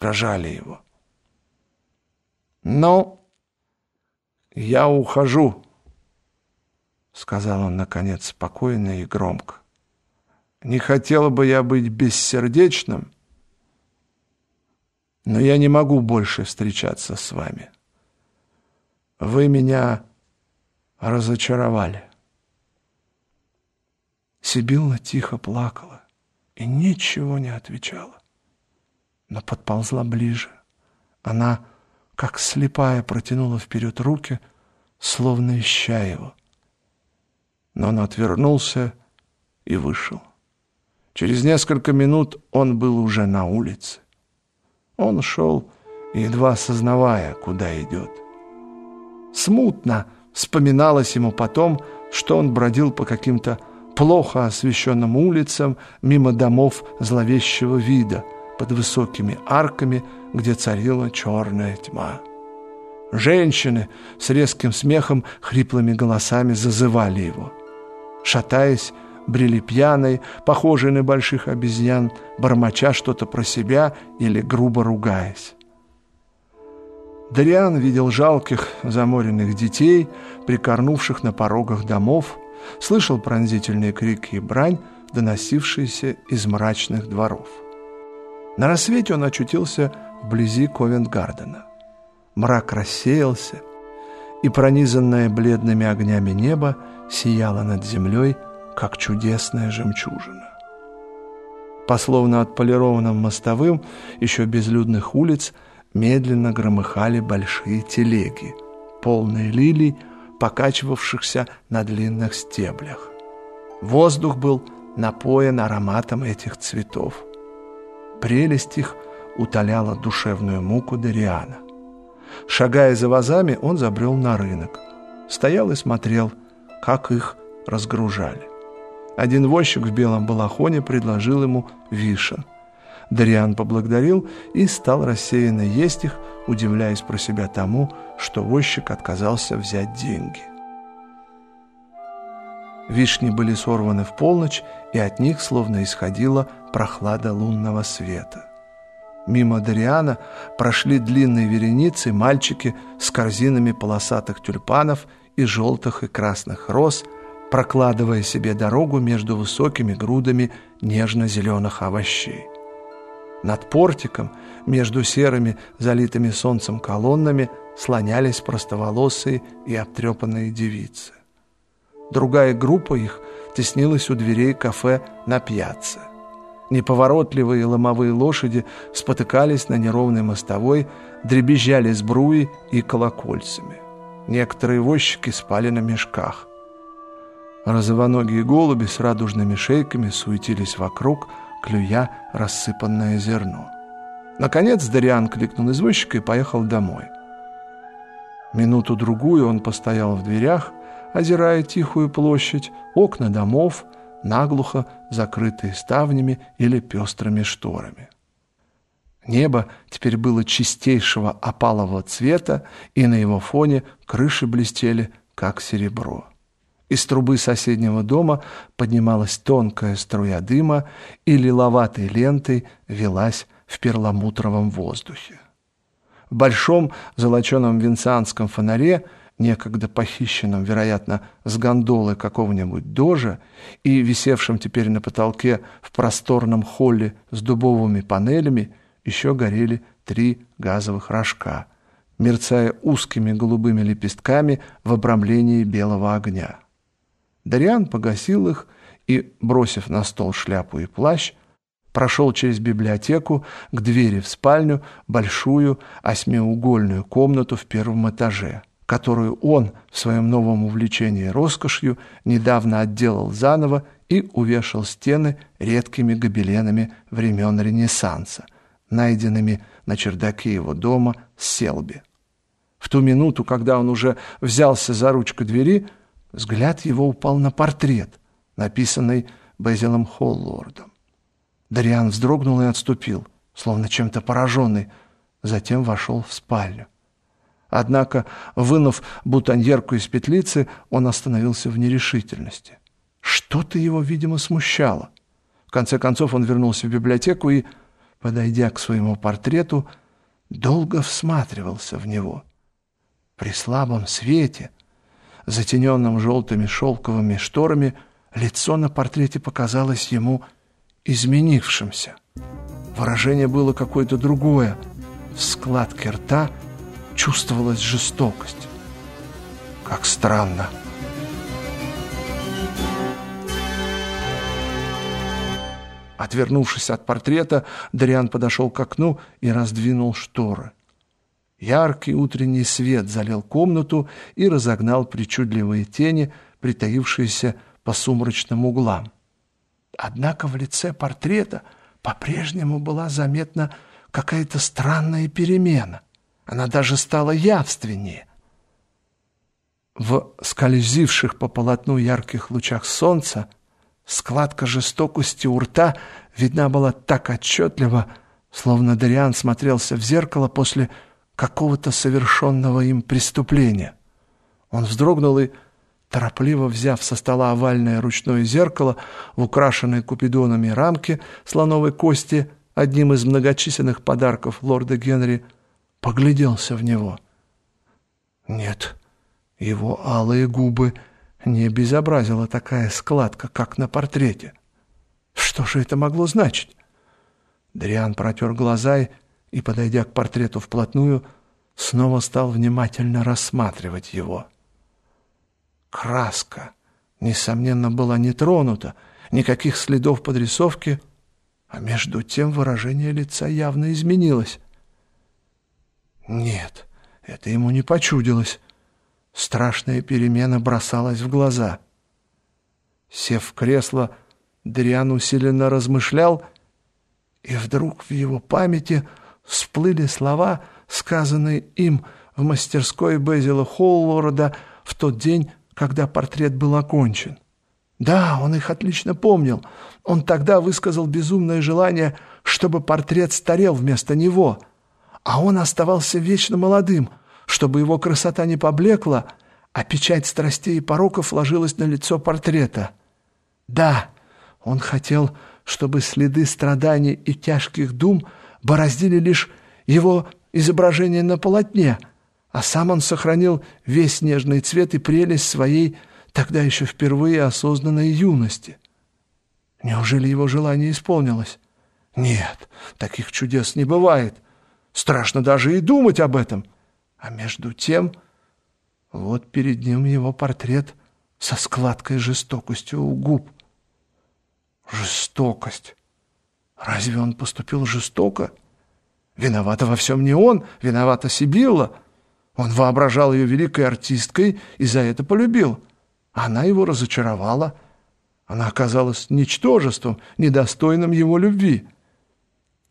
дрожали его. «Ну, я ухожу», — сказал он, наконец, спокойно и громко. «Не хотел бы я быть бессердечным, но я не могу больше встречаться с вами. Вы меня разочаровали». Сибилла тихо плакала и ничего не отвечала, но подползла ближе. Она, как слепая, протянула вперед руки, словно ища его. Но он отвернулся и вышел. Через несколько минут он был уже на улице. Он шел, едва сознавая, куда идет. Смутно вспоминалось ему потом, что он бродил по каким-то плохо освещенным улицам, мимо домов зловещего вида, под высокими арками, где царила черная тьма. Женщины с резким смехом, хриплыми голосами зазывали его. Шатаясь, брели пьяной, похожие на больших обезьян, бормоча что-то про себя или грубо ругаясь. Дариан видел жалких заморенных детей, прикорнувших на порогах домов, слышал пронзительные крики и брань, доносившиеся из мрачных дворов. На рассвете он очутился вблизи Ковент-Гардена. Мрак рассеялся, и пронизанное бледными огнями небо сияло над землей, как чудесная жемчужина. По словно отполированным мостовым, еще безлюдных улиц, медленно громыхали большие телеги, полные лилий, покачивавшихся на длинных стеблях. Воздух был напоен ароматом этих цветов. Прелесть их утоляла душевную муку Дариана. Шагая за вазами, он забрел на рынок. Стоял и смотрел, как их разгружали. Один возчик в белом балахоне предложил ему вишен. Дариан поблагодарил и стал рассеянно есть их, удивляясь про себя тому, что возчик отказался взять деньги. Вишни были сорваны в полночь, и от них словно исходила прохлада лунного света. Мимо Дариана прошли длинные вереницы мальчики с корзинами полосатых тюльпанов и желтых и красных роз, прокладывая себе дорогу между высокими грудами нежно-зеленых овощей. Над портиком, между серыми, залитыми солнцем колоннами, слонялись простоволосые и обтрепанные девицы. Другая группа их теснилась у дверей кафе на пьяце. Неповоротливые ломовые лошади спотыкались на неровной мостовой, дребезжали сбруи и колокольцами. Некоторые возчики спали на мешках. Розовоногие голуби с радужными шейками суетились вокруг, клюя рассыпанное зерно. Наконец Дариан кликнул извозчика и поехал домой. Минуту-другую он постоял в дверях, озирая тихую площадь, окна домов, наглухо закрытые ставнями или пестрыми шторами. Небо теперь было чистейшего опалового цвета, и на его фоне крыши блестели, как серебро. Из трубы соседнего дома поднималась тонкая струя дыма и лиловатой лентой велась в перламутровом воздухе. В большом золоченом венцианском фонаре, некогда похищенном, вероятно, с гондолы какого-нибудь дожа и висевшем теперь на потолке в просторном холле с дубовыми панелями, еще горели три газовых рожка, мерцая узкими голубыми лепестками в обрамлении белого огня. Дариан погасил их и, бросив на стол шляпу и плащ, прошел через библиотеку к двери в спальню, большую осьмиугольную комнату в первом этаже, которую он в своем новом увлечении роскошью недавно отделал заново и увешал стены редкими гобеленами времен Ренессанса, найденными на чердаке его дома Селби. В ту минуту, когда он уже взялся за ручку двери, Взгляд его упал на портрет, написанный Безилом Холлордом. Дариан вздрогнул и отступил, словно чем-то пораженный, затем вошел в спальню. Однако, вынув бутоньерку из петлицы, он остановился в нерешительности. Что-то его, видимо, смущало. В конце концов он вернулся в библиотеку и, подойдя к своему портрету, долго всматривался в него. При слабом свете, затененном желтыми шелковыми шторами, лицо на портрете показалось ему изменившимся. Выражение было какое-то другое. В складке рта чувствовалась жестокость. Как странно. Отвернувшись от портрета, Дариан подошел к окну и раздвинул шторы. Яркий утренний свет залил комнату и разогнал причудливые тени, притаившиеся по сумрачным углам. Однако в лице портрета по-прежнему была заметна какая-то странная перемена. Она даже стала явственнее. В скользивших по полотну ярких лучах солнца складка жестокости у рта видна была так отчетливо, словно Дариан смотрелся в зеркало после какого-то совершенного им преступления. Он вздрогнул и Торопливо взяв со стола овальное ручное зеркало в украшенной купидонами рамке слоновой кости, одним из многочисленных подарков лорда Генри, погляделся в него. Нет, его алые губы не обезобразила такая складка, как на портрете. Что же это могло значить? Дриан протер глаза и, подойдя к портрету вплотную, снова стал внимательно рассматривать его. — Краска, несомненно, была не тронута, никаких следов подрисовки, а между тем выражение лица явно изменилось. Нет, это ему не почудилось. Страшная перемена бросалась в глаза. Сев в кресло, Дриан усиленно размышлял, и вдруг в его памяти всплыли слова, сказанные им в мастерской Безила Холлорда в тот день, когда портрет был окончен. Да, он их отлично помнил. Он тогда высказал безумное желание, чтобы портрет старел вместо него, а он оставался вечно молодым, чтобы его красота не поблекла, а печать страстей и пороков ложилась на лицо портрета. Да, он хотел, чтобы следы страданий и тяжких дум бороздили лишь его изображение на полотне — а сам он сохранил весь нежный цвет и прелесть своей тогда еще впервые осознанной юности. Неужели его желание исполнилось? Нет, таких чудес не бывает. Страшно даже и думать об этом. А между тем, вот перед ним его портрет со складкой жестокостью у губ. Жестокость. Разве он поступил жестоко? Виновата во всем не он, виновата Сибилла. Он воображал ее великой артисткой и за это полюбил. Она его разочаровала. Она оказалась ничтожеством, недостойным его любви.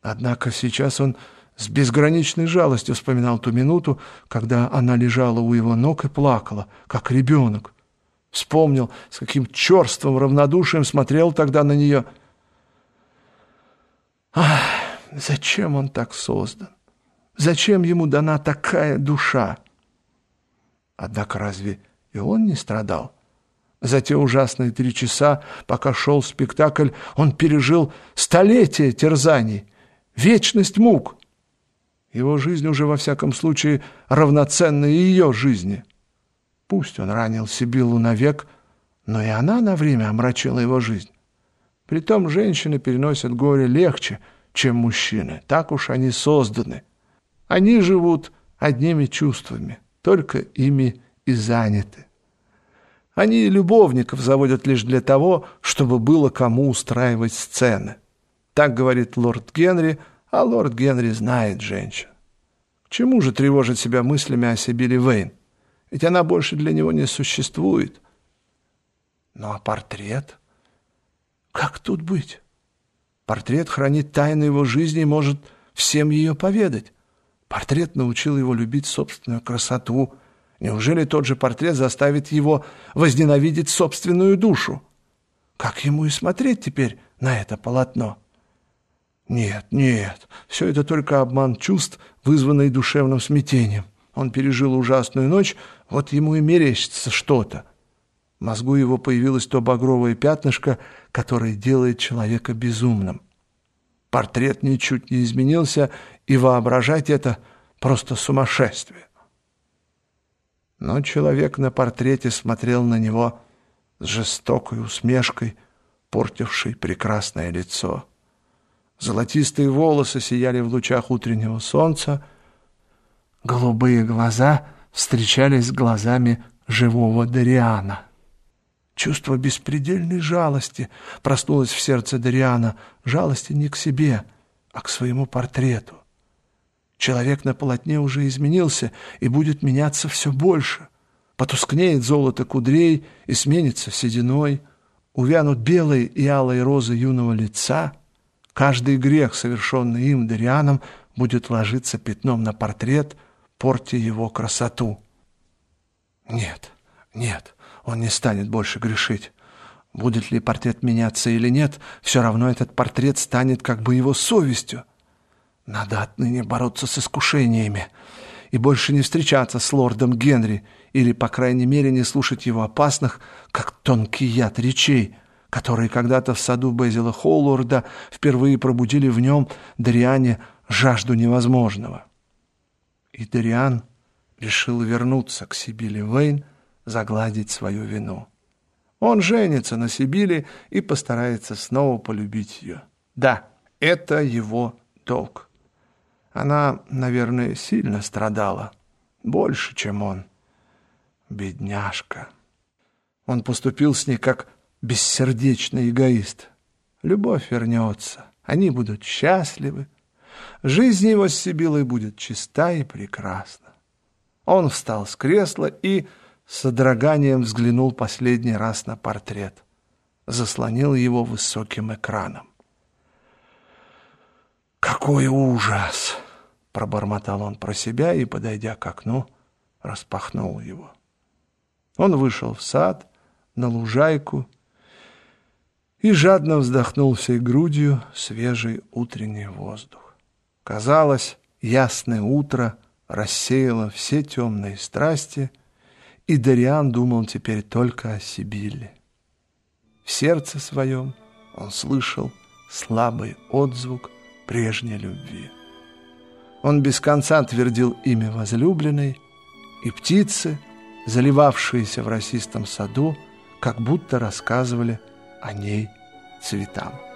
Однако сейчас он с безграничной жалостью вспоминал ту минуту, когда она лежала у его ног и плакала, как ребенок. Вспомнил, с каким черством равнодушием смотрел тогда на нее. Ах, зачем он так создан? Зачем ему дана такая душа? Однако разве и он не страдал? За те ужасные три часа, пока шел спектакль, он пережил столетие терзаний, вечность мук. Его жизнь уже, во всяком случае, равноценна ее жизни. Пусть он ранил Сибиллу навек, но и она на время омрачила его жизнь. Притом женщины переносят горе легче, чем мужчины. Так уж они созданы. Они живут одними чувствами, только ими и заняты. Они любовников заводят лишь для того, чтобы было кому устраивать сцены. Так говорит лорд Генри, а лорд Генри знает женщин. К чему же тревожить себя мыслями о Сибили Вейн? Ведь она больше для него не существует. Ну а портрет? Как тут быть? Портрет хранит тайны его жизни и может всем ее поведать. Портрет научил его любить собственную красоту. Неужели тот же портрет заставит его возненавидеть собственную душу? Как ему и смотреть теперь на это полотно? Нет, нет, все это только обман чувств, вызванный душевным смятением. Он пережил ужасную ночь, вот ему и мерещится что-то. В мозгу его появилось то багровое пятнышко, которое делает человека безумным. Портрет ничуть не изменился, и воображать это просто сумасшествие. Но человек на портрете смотрел на него с жестокой усмешкой, портившей прекрасное лицо. Золотистые волосы сияли в лучах утреннего солнца, голубые глаза встречались с глазами живого Дариана. Чувство беспредельной жалости проснулось в сердце Дариана, жалости не к себе, а к своему портрету. Человек на полотне уже изменился и будет меняться все больше. Потускнеет золото кудрей и сменится сединой, увянут белые и алые розы юного лица. Каждый грех, совершенный им, Дарианом, будет ложиться пятном на портрет, портя его красоту. Нет, нет, он не станет больше грешить. Будет ли портрет меняться или нет, все равно этот портрет станет как бы его совестью. Надо отныне бороться с искушениями и больше не встречаться с лордом Генри или, по крайней мере, не слушать его опасных, как тонкий яд речей, которые когда-то в саду Безила Холлорда впервые пробудили в нем Дариане жажду невозможного. И Дариан решил вернуться к Сибиле Вейн, загладить свою вину. Он женится на Сибиле и постарается снова полюбить ее. Да, это его долг. Она, наверное, сильно страдала. Больше, чем он. Бедняжка. Он поступил с ней как бессердечный эгоист. Любовь вернется. Они будут счастливы. Жизнь его с Сибилой будет чиста и прекрасна. Он встал с кресла и с содроганием взглянул последний раз на портрет. Заслонил его высоким экраном. «Какой ужас!» — пробормотал он про себя и, подойдя к окну, распахнул его. Он вышел в сад, на лужайку и жадно вздохнул всей грудью свежий утренний воздух. Казалось, ясное утро рассеяло все темные страсти — и Дариан думал теперь только о Сибилле. В сердце своем он слышал слабый отзвук прежней любви. Он без конца твердил имя возлюбленной, и птицы, заливавшиеся в росистом саду, как будто рассказывали о ней цветам.